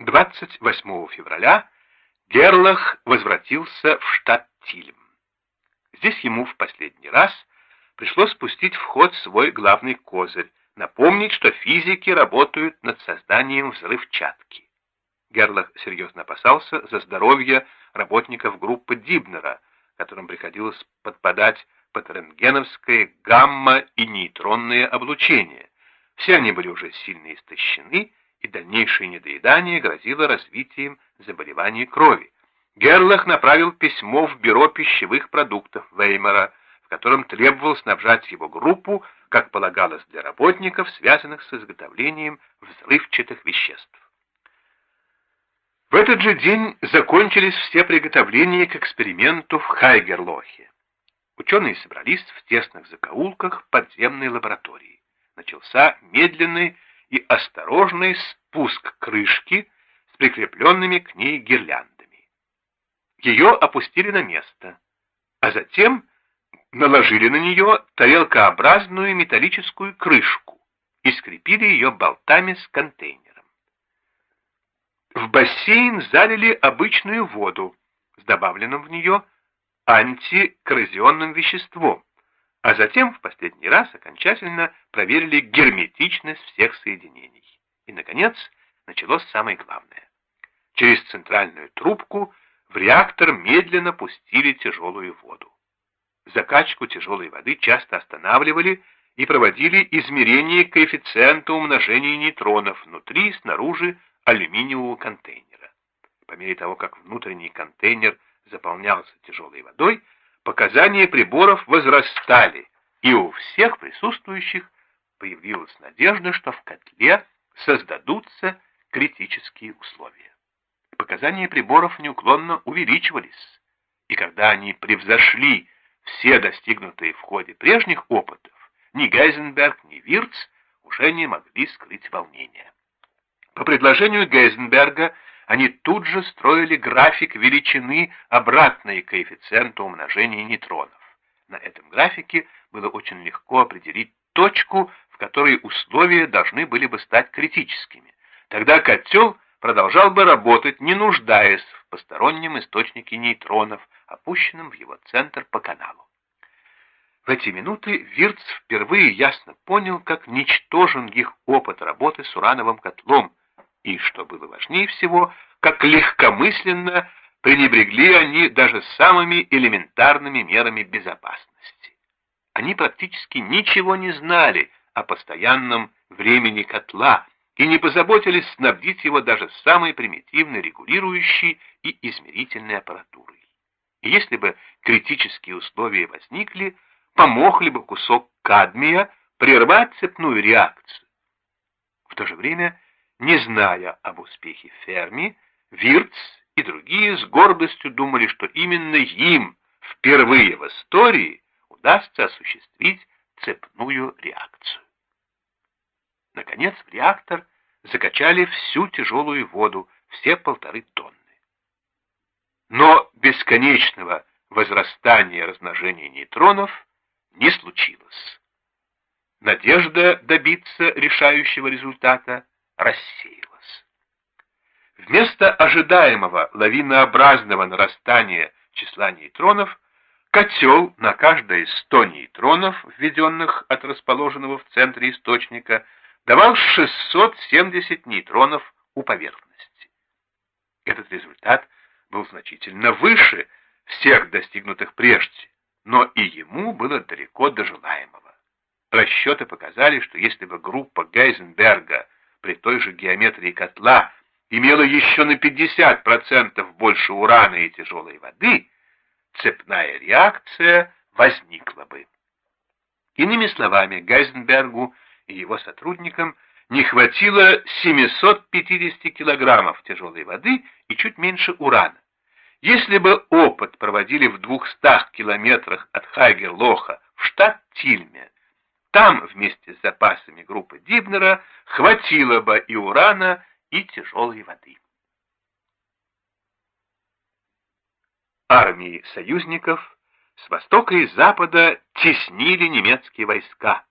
28 февраля Герлах возвратился в штат Тильм. Здесь ему в последний раз пришлось спустить в ход свой главный козырь, напомнить, что физики работают над созданием взрывчатки. Герлах серьезно опасался за здоровье работников группы Дибнера, которым приходилось подпадать под рентгеновское гамма- и нейтронное облучение. Все они были уже сильно истощены, и дальнейшее недоедание грозило развитием заболеваний крови. Герлах направил письмо в бюро пищевых продуктов Веймара, в котором требовал снабжать его группу, как полагалось для работников, связанных с изготовлением взрывчатых веществ. В этот же день закончились все приготовления к эксперименту в Хайгерлохе. Ученые собрались в тесных закоулках подземной лаборатории. Начался медленный и осторожный спуск крышки с прикрепленными к ней гирляндами. Ее опустили на место, а затем наложили на нее тарелкообразную металлическую крышку и скрепили ее болтами с контейнером. В бассейн залили обычную воду с добавленным в нее антикоррозионным веществом, а затем в последний раз окончательно проверили герметичность всех соединений. И, наконец, началось самое главное. Через центральную трубку в реактор медленно пустили тяжелую воду. Закачку тяжелой воды часто останавливали и проводили измерение коэффициента умножения нейтронов внутри и снаружи алюминиевого контейнера. По мере того, как внутренний контейнер заполнялся тяжелой водой, показания приборов возрастали, и у всех присутствующих появилась надежда, что в котле создадутся критические условия. Показания приборов неуклонно увеличивались, и когда они превзошли все достигнутые в ходе прежних опытов, ни Гейзенберг, ни Вирц уже не могли скрыть волнения. По предложению Гейзенберга они тут же строили график величины, обратной коэффициента умножения нейтронов. На этом графике было очень легко определить точку, в которой условия должны были бы стать критическими. Тогда котел продолжал бы работать, не нуждаясь в постороннем источнике нейтронов, опущенном в его центр по каналу. В эти минуты Вирц впервые ясно понял, как ничтожен их опыт работы с урановым котлом, и, что было важнее всего, как легкомысленно пренебрегли они даже самыми элементарными мерами безопасности. Они практически ничего не знали о постоянном времени котла и не позаботились снабдить его даже самой примитивной регулирующей и измерительной аппаратурой. И если бы критические условия возникли, помог ли бы кусок кадмия прервать цепную реакцию? В то же время не зная об успехе Ферми, Вирц и другие с гордостью думали, что именно им впервые в истории удастся осуществить цепную реакцию. Наконец в реактор закачали всю тяжелую воду, все полторы тонны. Но бесконечного возрастания размножения нейтронов не случилось. Надежда добиться решающего результата рассеялась. Вместо ожидаемого лавинообразного нарастания числа нейтронов, котел на каждые 100 нейтронов, введенных от расположенного в центре источника, давал 670 нейтронов у поверхности. Этот результат был значительно выше всех достигнутых прежде, но и ему было далеко до желаемого. Расчеты показали, что если бы группа Гейзенберга при той же геометрии котла имела еще на 50% больше урана и тяжелой воды, цепная реакция возникла бы. Иными словами, Гайзенбергу и его сотрудникам не хватило 750 килограммов тяжелой воды и чуть меньше урана. Если бы опыт проводили в 200 километрах от Хайгерлоха в штат Тильме, там вместе с запасами группы Дибнера хватило бы и урана, и тяжелой воды. Армии союзников с востока и запада теснили немецкие войска.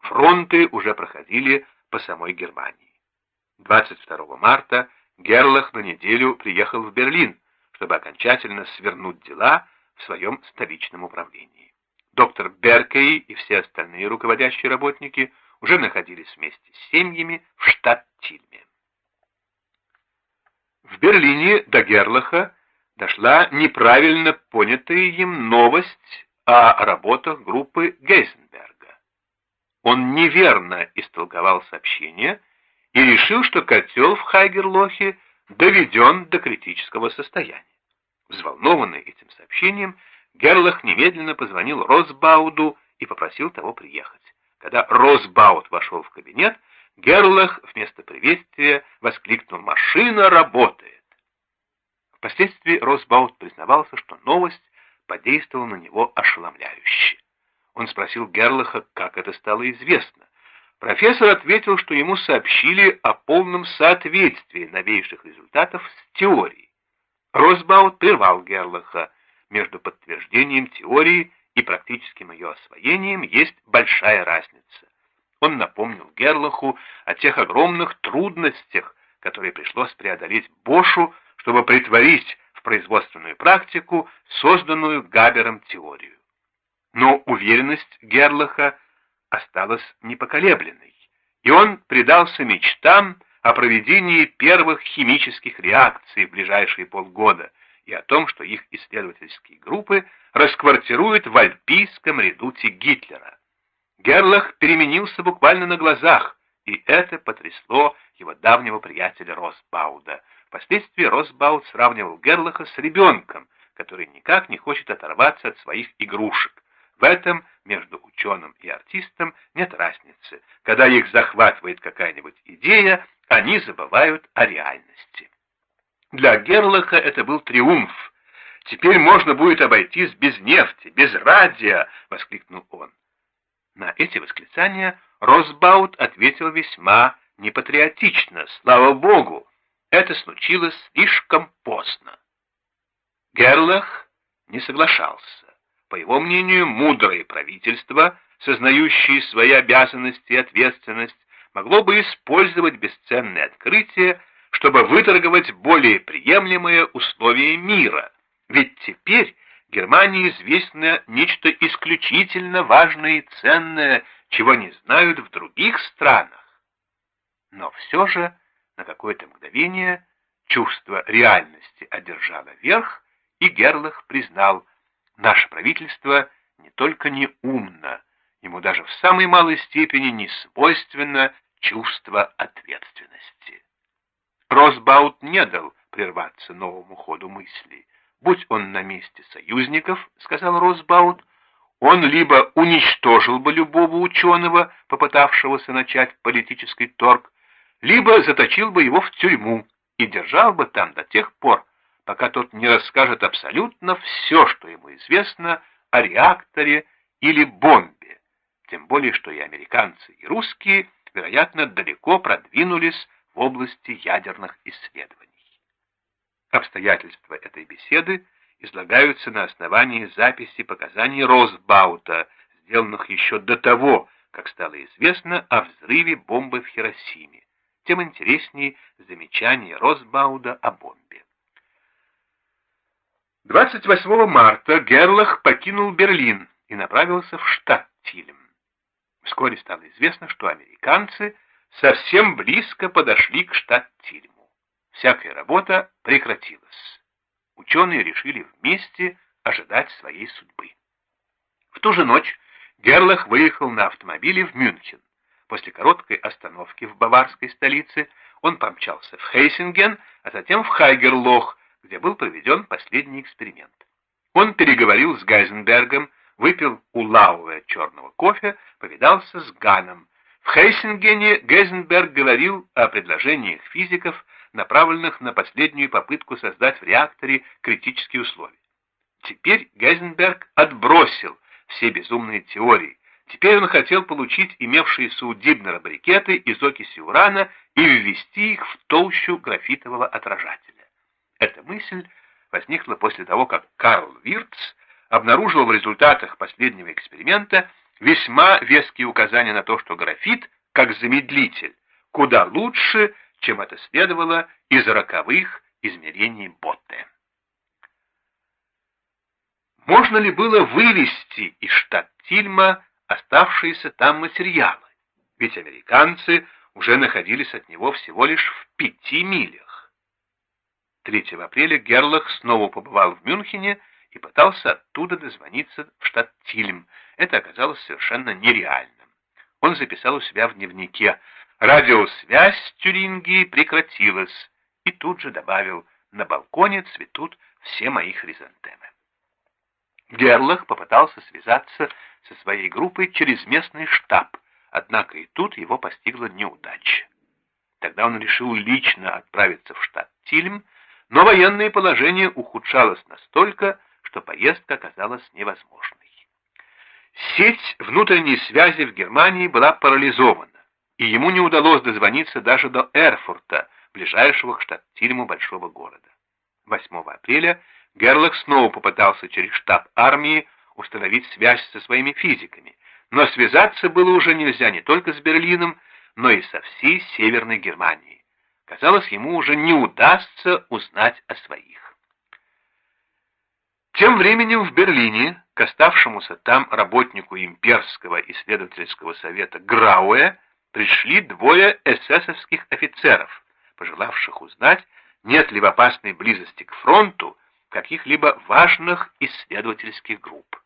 Фронты уже проходили по самой Германии. 22 марта Герлах на неделю приехал в Берлин, чтобы окончательно свернуть дела в своем столичном управлении. Доктор Беркей и все остальные руководящие работники уже находились вместе с семьями в штат Тильме. В Берлине до Герлаха дошла неправильно понятая им новость о работах группы Гейзенберга. Он неверно истолковал сообщение и решил, что котел в Хайгерлохе доведен до критического состояния. Взволнованный этим сообщением, Герлах немедленно позвонил Росбауду и попросил того приехать. Когда Росбауд вошел в кабинет, Герлах вместо приветствия воскликнул «Машина работает!». Впоследствии Росбауд признавался, что новость подействовала на него ошеломляюще. Он спросил Герлаха, как это стало известно. Профессор ответил, что ему сообщили о полном соответствии новейших результатов с теорией. Росбаут прервал Герлаха. Между подтверждением теории и практическим ее освоением есть большая разница. Он напомнил Герлаху о тех огромных трудностях, которые пришлось преодолеть Бошу, чтобы притворить в производственную практику созданную Габером теорию. Но уверенность Герлаха осталась непоколебленной, и он предался мечтам о проведении первых химических реакций в ближайшие полгода и о том, что их исследовательские группы расквартируют в альпийском редуте Гитлера. Герлах переменился буквально на глазах, и это потрясло его давнего приятеля Росбауда. Впоследствии Росбауд сравнивал Герлаха с ребенком, который никак не хочет оторваться от своих игрушек. В этом между ученым и артистом нет разницы. Когда их захватывает какая-нибудь идея, они забывают о реальности. Для Герлаха это был триумф. «Теперь можно будет обойтись без нефти, без радио!» — воскликнул он. На эти восклицания Росбаут ответил весьма непатриотично. «Слава Богу! Это случилось слишком поздно!» Герлах не соглашался. По его мнению, мудрое правительство, сознающее свои обязанности и ответственность, могло бы использовать бесценные открытия, чтобы выторговать более приемлемые условия мира. Ведь теперь Германии известно нечто исключительно важное и ценное, чего не знают в других странах. Но все же на какое-то мгновение чувство реальности одержало верх, и Герлах признал, наше правительство не только не умно, ему даже в самой малой степени не свойственно чувство ответственности. Росбаут не дал прерваться новому ходу мысли. «Будь он на месте союзников, — сказал Росбаут, — он либо уничтожил бы любого ученого, попытавшегося начать политический торг, либо заточил бы его в тюрьму и держал бы там до тех пор, пока тот не расскажет абсолютно все, что ему известно о реакторе или бомбе, тем более что и американцы, и русские — вероятно, далеко продвинулись в области ядерных исследований. Обстоятельства этой беседы излагаются на основании записи показаний Росбаута, сделанных еще до того, как стало известно о взрыве бомбы в Хиросиме. Тем интереснее замечание Росбауда о бомбе. 28 марта Герлах покинул Берлин и направился в штат Тильм. Вскоре стало известно, что американцы совсем близко подошли к штат-тюрьму. Всякая работа прекратилась. Ученые решили вместе ожидать своей судьбы. В ту же ночь Герлах выехал на автомобиле в Мюнхен. После короткой остановки в баварской столице он помчался в Хейсинген, а затем в Хайгерлох, где был проведен последний эксперимент. Он переговорил с Гейзенбергом, выпил у Лауэ черного кофе, повидался с Ганом. В Хейсингене Гейзенберг говорил о предложениях физиков, направленных на последнюю попытку создать в реакторе критические условия. Теперь Гейзенберг отбросил все безумные теории. Теперь он хотел получить имевшиеся у Дибнера брикеты из окиси урана и ввести их в толщу графитового отражателя. Эта мысль возникла после того, как Карл Вирц обнаружил в результатах последнего эксперимента весьма веские указания на то, что графит, как замедлитель, куда лучше, чем это следовало из роковых измерений Ботте. Можно ли было вывести из штат Тильма оставшиеся там материалы? Ведь американцы уже находились от него всего лишь в пяти милях. 3 апреля Герлах снова побывал в Мюнхене и пытался оттуда дозвониться в штат Тильм. Это оказалось совершенно нереальным. Он записал у себя в дневнике «Радиосвязь с Тюрингией прекратилась» и тут же добавил «На балконе цветут все мои хризантемы». Герлах попытался связаться со своей группой через местный штаб, однако и тут его постигла неудача. Тогда он решил лично отправиться в штат Тильм, но военное положение ухудшалось настолько, что поездка оказалась невозможной. Сеть внутренней связи в Германии была парализована, и ему не удалось дозвониться даже до Эрфурта, ближайшего к штат-тильму большого города. 8 апреля Герлах снова попытался через штаб армии установить связь со своими физиками, но связаться было уже нельзя не только с Берлином, но и со всей Северной Германией. Казалось, ему уже не удастся узнать о своих. Тем временем в Берлине к оставшемуся там работнику имперского исследовательского совета Грауэ пришли двое эсэсовских офицеров, пожелавших узнать, нет ли в опасной близости к фронту каких-либо важных исследовательских групп.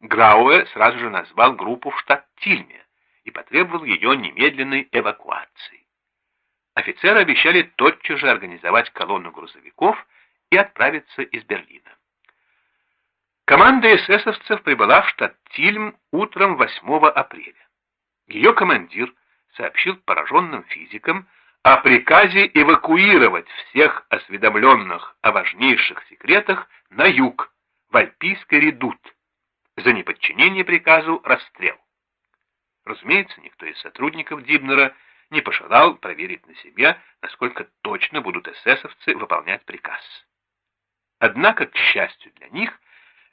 Грауэ сразу же назвал группу в штат Тильме и потребовал ее немедленной эвакуации. Офицеры обещали тотчас же организовать колонну грузовиков и отправиться из Берлина. Команда эсэсовцев прибыла в штат Тильм утром 8 апреля. Ее командир сообщил пораженным физикам о приказе эвакуировать всех осведомленных о важнейших секретах на юг, в Альпийский редут. За неподчинение приказу расстрел. Разумеется, никто из сотрудников Дибнера не пожелал проверить на себе, насколько точно будут эсэсовцы выполнять приказ. Однако, к счастью для них,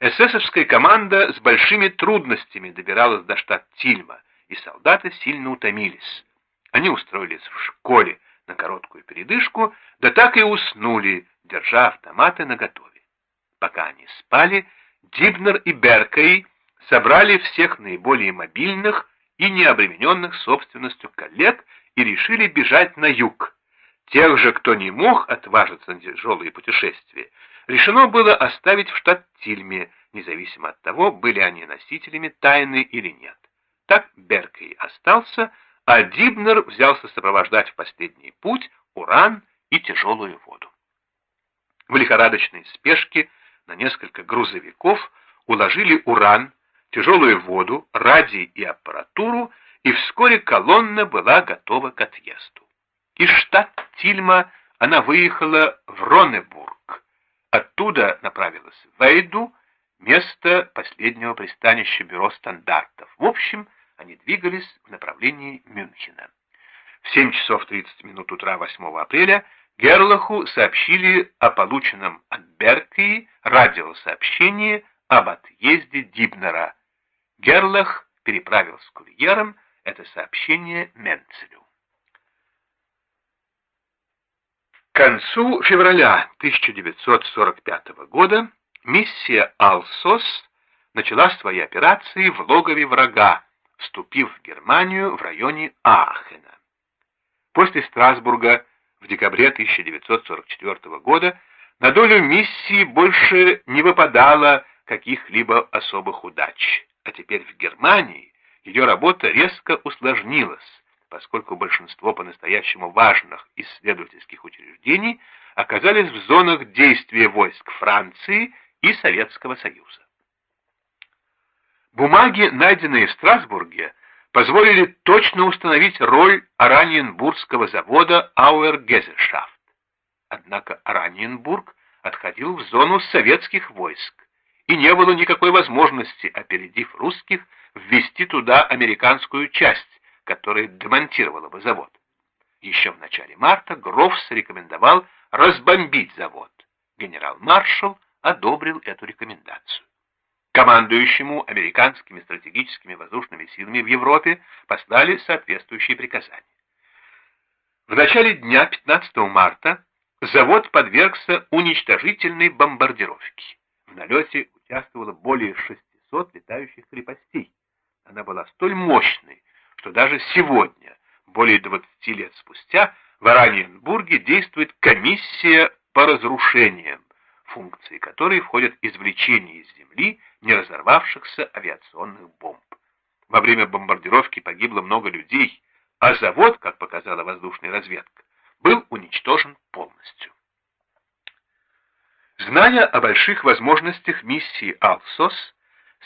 Эсэсовская команда с большими трудностями добиралась до штат Тильма, и солдаты сильно утомились. Они устроились в школе на короткую передышку, да так и уснули, держа автоматы наготове. Пока они спали, Дибнер и Беркей собрали всех наиболее мобильных и необремененных собственностью коллег и решили бежать на юг. Тех же, кто не мог отважиться на тяжелые путешествия, решено было оставить в штат Тильме, независимо от того, были они носителями тайны или нет. Так Беркей остался, а Дибнер взялся сопровождать в последний путь уран и тяжелую воду. В лихорадочной спешке на несколько грузовиков уложили уран, тяжелую воду, радий и аппаратуру, и вскоре колонна была готова к отъезду. Из штата Тильма она выехала в Ронебург, Оттуда направилась в Вейду, место последнего пристанища бюро стандартов. В общем, они двигались в направлении Мюнхена. В 7 часов 30 минут утра 8 апреля Герлаху сообщили о полученном от Беркии радиосообщении об отъезде Дибнера. Герлах переправил с курьером это сообщение Менцелю. К концу февраля 1945 года миссия «Алсос» начала свои операции в логове врага, вступив в Германию в районе Аахена. После Страсбурга в декабре 1944 года на долю миссии больше не выпадало каких-либо особых удач, а теперь в Германии ее работа резко усложнилась, поскольку большинство по-настоящему важных исследовательских учреждений оказались в зонах действия войск Франции и Советского Союза. Бумаги, найденные в Страсбурге, позволили точно установить роль Ораниенбургского завода Ауэр-Гезельшафт. Однако Ораниенбург отходил в зону советских войск, и не было никакой возможности, опередив русских, ввести туда американскую часть, которая демонтировала бы завод. Еще в начале марта Грофс рекомендовал разбомбить завод. Генерал-маршал одобрил эту рекомендацию. Командующему американскими стратегическими воздушными силами в Европе послали соответствующие приказания. В начале дня, 15 марта, завод подвергся уничтожительной бомбардировке. В налете участвовало более 600 летающих крепостей. Она была столь мощной, что даже сегодня, более 20 лет спустя, в Ораниенбурге действует комиссия по разрушениям, функции которой входят извлечение из земли не разорвавшихся авиационных бомб. Во время бомбардировки погибло много людей, а завод, как показала воздушная разведка, был уничтожен полностью. Зная о больших возможностях миссии «Алсос»,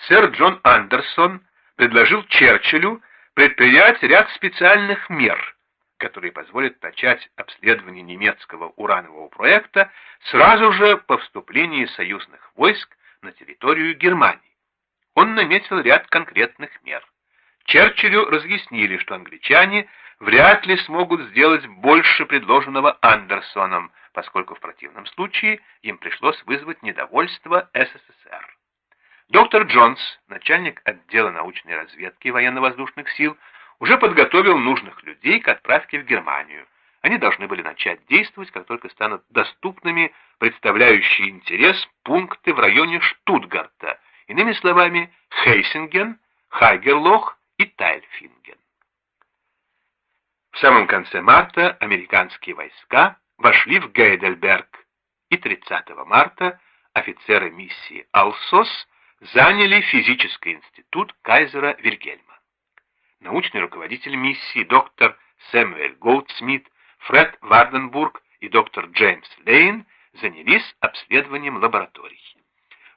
сэр Джон Андерсон предложил Черчиллю предпринять ряд специальных мер, которые позволят начать обследование немецкого уранового проекта сразу же по вступлении союзных войск на территорию Германии. Он наметил ряд конкретных мер. Черчиллю разъяснили, что англичане вряд ли смогут сделать больше предложенного Андерсоном, поскольку в противном случае им пришлось вызвать недовольство СССР. Доктор Джонс, начальник отдела научной разведки военно-воздушных сил, уже подготовил нужных людей к отправке в Германию. Они должны были начать действовать, как только станут доступными представляющие интерес пункты в районе Штутгарта, иными словами, Хейсинген, Хайгерлох и Тайльфинген. В самом конце марта американские войска вошли в Гейдельберг, и 30 марта офицеры миссии «Алсос» заняли физический институт кайзера Вильгельма. Научный руководитель миссии доктор Сэмюэль Гоутсмит, Фред Варденбург и доктор Джеймс Лейн занялись обследованием лабораторий.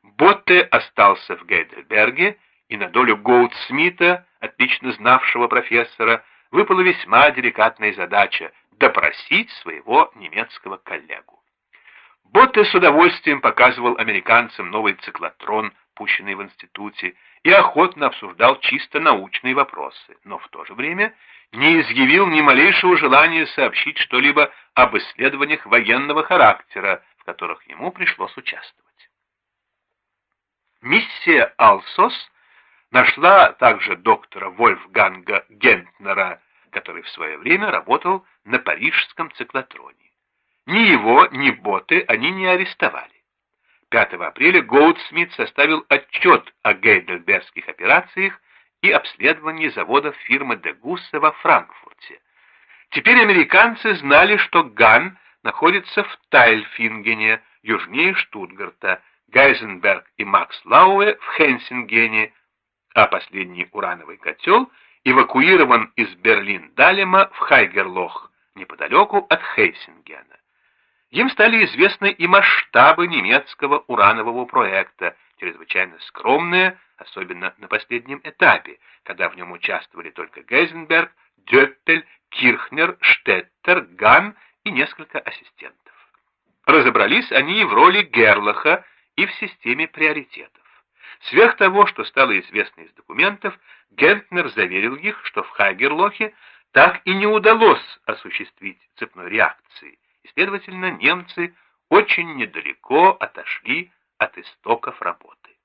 Ботте остался в Гейдельберге, и на долю Гоутсмита отлично знавшего профессора, выпала весьма деликатная задача — допросить своего немецкого коллегу. Ботте с удовольствием показывал американцам новый циклотрон, пущенный в институте, и охотно обсуждал чисто научные вопросы, но в то же время не изъявил ни малейшего желания сообщить что-либо об исследованиях военного характера, в которых ему пришлось участвовать. Миссия «Алсос» Нашла также доктора Вольфганга Гентнера, который в свое время работал на парижском циклотроне. Ни его, ни Боте они не арестовали. 5 апреля Гоудсмит составил отчет о гейдельбергских операциях и обследовании заводов фирмы Дегусса во Франкфурте. Теперь американцы знали, что Ган находится в Тайльфингене, южнее Штутгарта, Гайзенберг и Макс Лауэ в Хенсингене, а последний урановый котел эвакуирован из Берлин-Далема в Хайгерлох, неподалеку от Хейсингена. Им стали известны и масштабы немецкого уранового проекта, чрезвычайно скромные, особенно на последнем этапе, когда в нем участвовали только Гейзенберг, Дёппель, Кирхнер, Штеттер, Ган и несколько ассистентов. Разобрались они и в роли Герлаха, и в системе приоритетов. Сверх того, что стало известно из документов, Гентнер заверил их, что в Хагерлохе так и не удалось осуществить цепной реакции, и, следовательно, немцы очень недалеко отошли от истоков работы.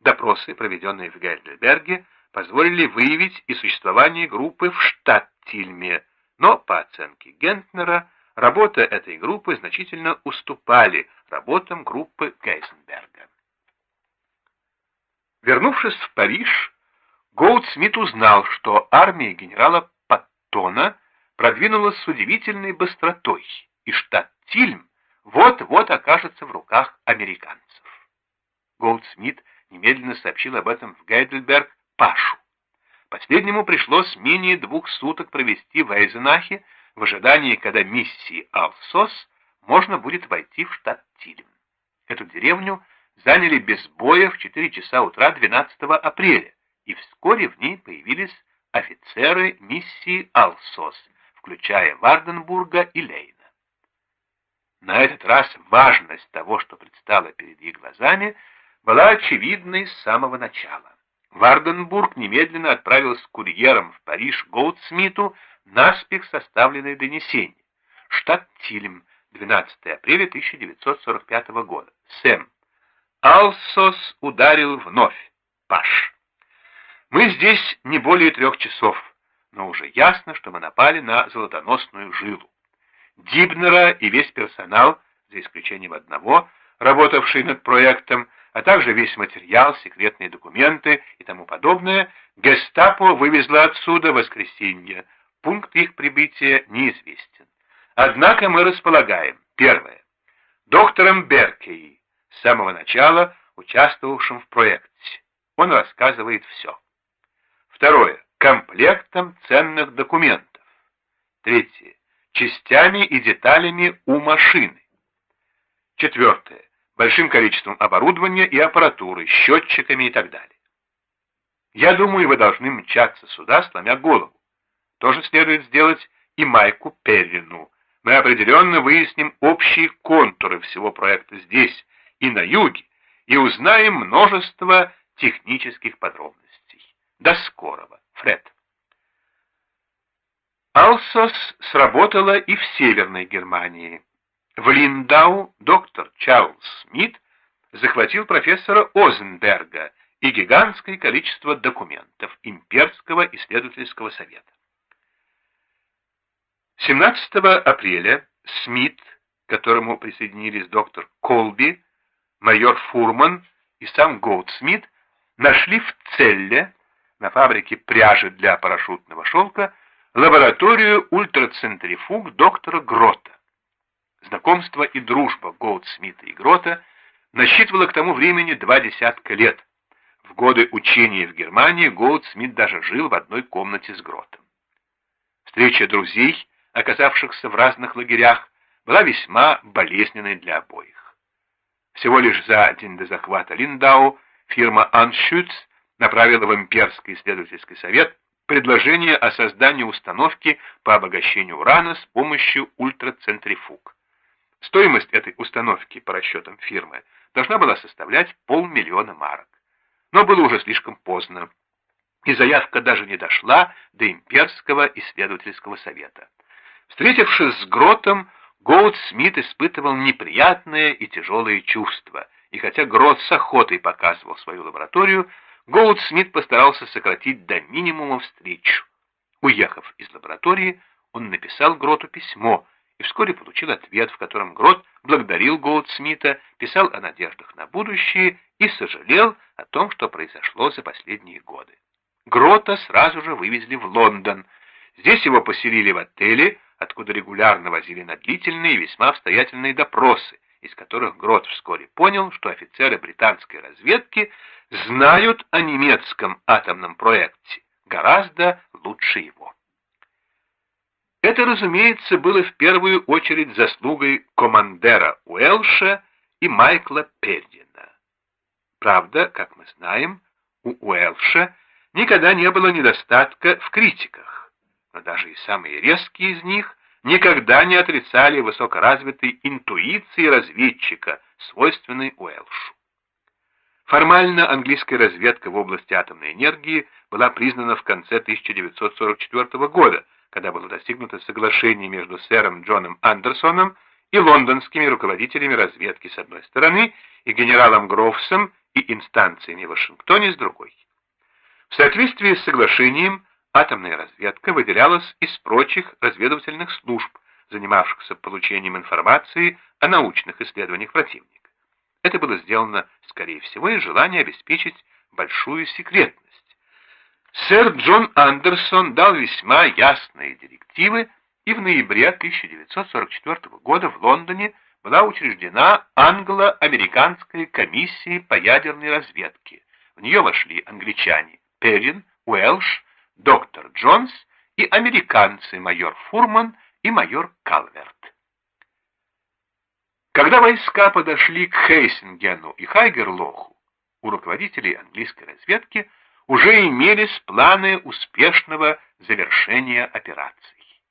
Допросы, проведенные в Гейдельберге, позволили выявить и существование группы в Штаттильме, но, по оценке Гентнера, работа этой группы значительно уступали работам группы Гейзенберга. Вернувшись в Париж, Гоудсмит узнал, что армия генерала Паттона продвинулась с удивительной быстротой, и Штадтильм вот-вот окажется в руках американцев. Голдсмит немедленно сообщил об этом в Гейдельберг Пашу. Последнему пришлось менее двух суток провести в Эйзенахе в ожидании, когда миссии Алсос можно будет войти в штат Тильм. Эту деревню заняли без боя в 4 часа утра 12 апреля, и вскоре в ней появились офицеры миссии Алсос, включая Варденбурга и Лейна. На этот раз важность того, что предстало перед их глазами, была очевидной с самого начала. Варденбург немедленно отправил с курьером в Париж Голдсмиту наспех составленное донесение. Штат Тильм, 12 апреля 1945 года. Сэм. Алсос ударил вновь. Паш. Мы здесь не более трех часов. но уже ясно, что мы напали на золотоносную жилу. Дибнера и весь персонал, за исключением одного, работавший над проектом, а также весь материал, секретные документы и тому подобное, гестапо вывезла отсюда в воскресенье. Пункт их прибытия неизвестен. Однако мы располагаем, первое, доктором Беркей, с самого начала участвовавшим в проекте. Он рассказывает все. Второе, комплектом ценных документов. Третье, частями и деталями у машины. Четвертое, большим количеством оборудования и аппаратуры, счетчиками и так далее. Я думаю, вы должны мчаться сюда, сломя голову. Тоже следует сделать и Майку Перрину. Мы определенно выясним общие контуры всего проекта здесь и на юге, и узнаем множество технических подробностей. До скорого, Фред. Алсос сработала и в Северной Германии. В Линдау доктор Чарльз Смит захватил профессора Озенберга и гигантское количество документов Имперского исследовательского совета. 17 апреля Смит, к которому присоединились доктор Колби, майор Фурман и сам Голдсмит, нашли в Целле, на фабрике пряжи для парашютного шелка, лабораторию ультрацентрифуг доктора Грота. Знакомство и дружба Голдсмита и Грота насчитывало к тому времени два десятка лет. В годы учения в Германии Голдсмит даже жил в одной комнате с Гротом. Встреча друзей, оказавшихся в разных лагерях, была весьма болезненной для обоих. Всего лишь за день до захвата Линдау фирма Аншюц направила в имперский исследовательский совет предложение о создании установки по обогащению урана с помощью ультрацентрифуг. Стоимость этой установки, по расчетам фирмы, должна была составлять полмиллиона марок. Но было уже слишком поздно, и заявка даже не дошла до имперского исследовательского совета. Встретившись с Гротом, Гоуд Смит испытывал неприятные и тяжелые чувства, и хотя Грот с охотой показывал свою лабораторию, Гоуд Смит постарался сократить до минимума встречу. Уехав из лаборатории, он написал Гроту письмо и вскоре получил ответ, в котором Грот благодарил Гоуд Смита, писал о надеждах на будущее и сожалел о том, что произошло за последние годы. Грота сразу же вывезли в Лондон. Здесь его поселили в отеле, откуда регулярно возили на длительные и весьма обстоятельные допросы, из которых Грот вскоре понял, что офицеры британской разведки знают о немецком атомном проекте гораздо лучше его. Это, разумеется, было в первую очередь заслугой командера Уэлша и Майкла Пердина. Правда, как мы знаем, у Уэлша никогда не было недостатка в критиках, но даже и самые резкие из них никогда не отрицали высокоразвитой интуиции разведчика, свойственной Уэлшу. Формально английская разведка в области атомной энергии была признана в конце 1944 года, когда было достигнуто соглашение между сэром Джоном Андерсоном и лондонскими руководителями разведки с одной стороны и генералом Грофсом и инстанциями в Вашингтоне с другой. В соответствии с соглашением атомная разведка выделялась из прочих разведывательных служб, занимавшихся получением информации о научных исследованиях противника. Это было сделано, скорее всего, из желания обеспечить большую секретность. Сэр Джон Андерсон дал весьма ясные директивы, и в ноябре 1944 года в Лондоне была учреждена англо-американская комиссия по ядерной разведке. В нее вошли англичане Перрин, Уэлш, доктор Джонс и американцы майор Фурман и майор Калверт. Когда войска подошли к Хейсингену и Хайгерлоху, у руководителей английской разведки уже имелись планы успешного завершения операций.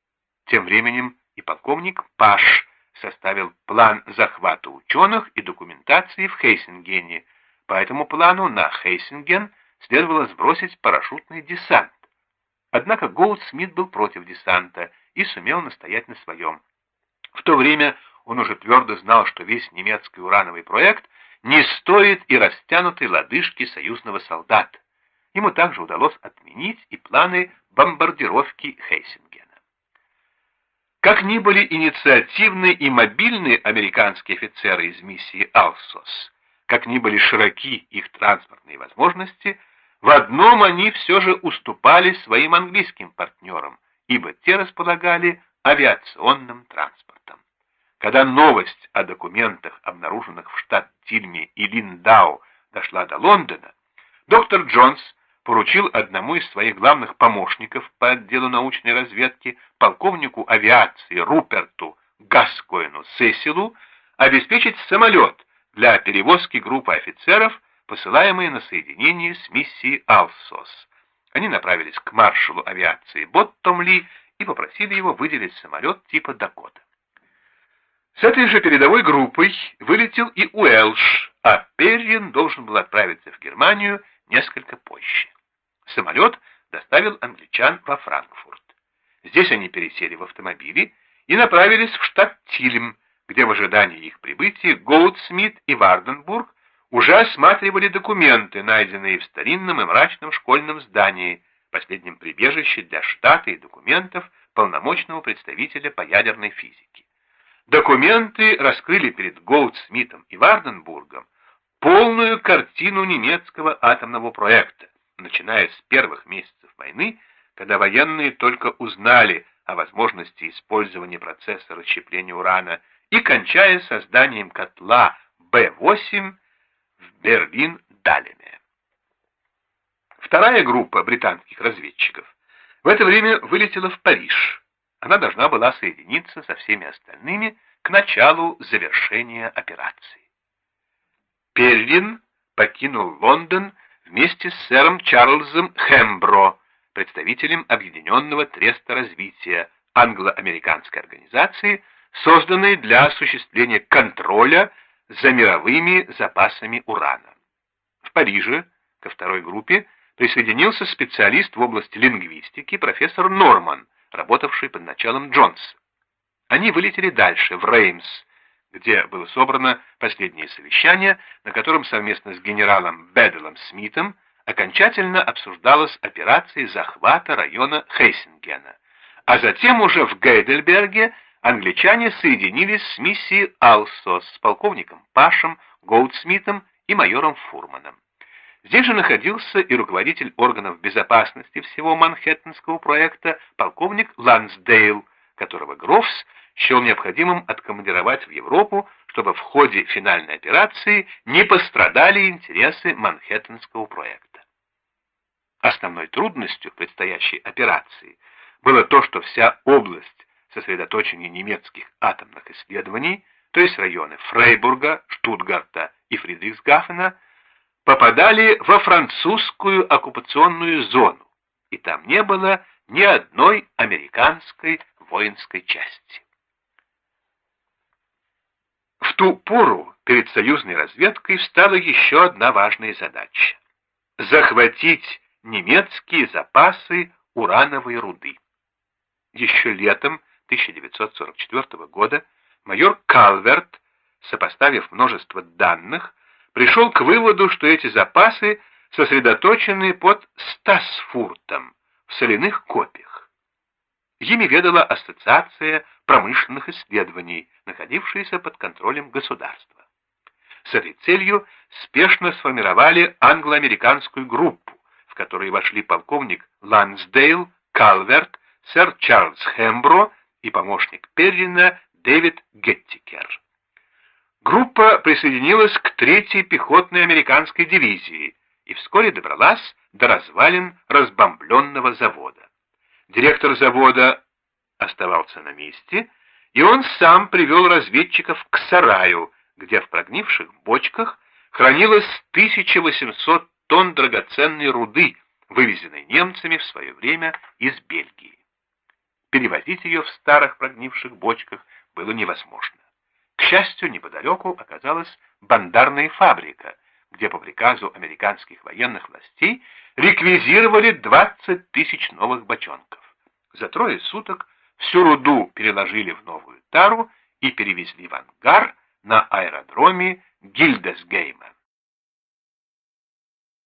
Тем временем и полковник Паш составил план захвата ученых и документации в Хейсингене. По этому плану на Хейсинген следовало сбросить парашютный десант. Однако Голдсмит был против десанта и сумел настоять на своем. В то время он уже твердо знал, что весь немецкий урановый проект не стоит и растянутой лодыжки союзного солдата. ему также удалось отменить и планы бомбардировки Хейсингена. Как ни были инициативны и мобильны американские офицеры из миссии «Алсос», как ни были широки их транспортные возможности, в одном они все же уступали своим английским партнерам, ибо те располагали авиационным транспортом. Когда новость о документах, обнаруженных в штат Тильме и Линдау, дошла до Лондона, доктор Джонс поручил одному из своих главных помощников по отделу научной разведки, полковнику авиации Руперту Гаскоину Сесилу, обеспечить самолет для перевозки группы офицеров, посылаемые на соединение с миссией Алсос. Они направились к маршалу авиации Боттомли и попросили его выделить самолет типа Дакота. С этой же передовой группой вылетел и Уэлш, а Перрин должен был отправиться в Германию несколько позже. Самолет доставил англичан во Франкфурт. Здесь они пересели в автомобили и направились в Штадтильм, где в ожидании их прибытия Голдсмит и Варденбург уже осматривали документы, найденные в старинном и мрачном школьном здании, последнем прибежище для штата и документов полномочного представителя по ядерной физике. Документы раскрыли перед Голдсмитом и Варденбургом полную картину немецкого атомного проекта, начиная с первых месяцев войны, когда военные только узнали о возможности использования процесса расщепления урана, и кончая созданием котла Б-8 в Берлин-Далеме. Вторая группа британских разведчиков в это время вылетела в Париж. Она должна была соединиться со всеми остальными к началу завершения операции. Перрин покинул Лондон вместе с сэром Чарльзом Хэмбро, представителем Объединенного Треста Развития, англо-американской организации, созданной для осуществления контроля за мировыми запасами урана. В Париже ко второй группе присоединился специалист в области лингвистики профессор Норман, работавший под началом Джонса. Они вылетели дальше, в Реймс, где было собрано последнее совещание, на котором совместно с генералом Беделом Смитом окончательно обсуждалась операция захвата района Хейсингена. А затем уже в Гейдельберге англичане соединились с миссией Алсос с полковником Пашем, Голдсмитом и майором Фурманом. Здесь же находился и руководитель органов безопасности всего Манхэттенского проекта полковник Лансдейл, которого Грофс счел необходимым откомандировать в Европу, чтобы в ходе финальной операции не пострадали интересы Манхэттенского проекта. Основной трудностью предстоящей операции было то, что вся область сосредоточения немецких атомных исследований, то есть районы Фрейбурга, Штутгарта и Фридрихсгафена, попадали во французскую оккупационную зону, и там не было ни одной американской воинской части. В ту пору перед союзной разведкой встала еще одна важная задача — захватить немецкие запасы урановой руды. Еще летом 1944 года майор Калверт, сопоставив множество данных, пришел к выводу, что эти запасы сосредоточены под Стасфуртом в соляных копиях. Ими ведала Ассоциация промышленных исследований, находившаяся под контролем государства. С этой целью спешно сформировали англо-американскую группу, в которой вошли полковник Лансдейл, Калверт, сэр Чарльз Хэмбро и помощник Перрина Дэвид Геттикер. Группа присоединилась к третьей пехотной американской дивизии и вскоре добралась до развалин разбомбленного завода. Директор завода оставался на месте, и он сам привел разведчиков к сараю, где в прогнивших бочках хранилось 1800 тонн драгоценной руды, вывезенной немцами в свое время из Бельгии. Перевозить ее в старых прогнивших бочках было невозможно. К счастью, неподалеку оказалась бандарная фабрика, где по приказу американских военных властей реквизировали 20 тысяч новых бочонков. За трое суток всю руду переложили в новую тару и перевезли в ангар на аэродроме Гильдесгейма.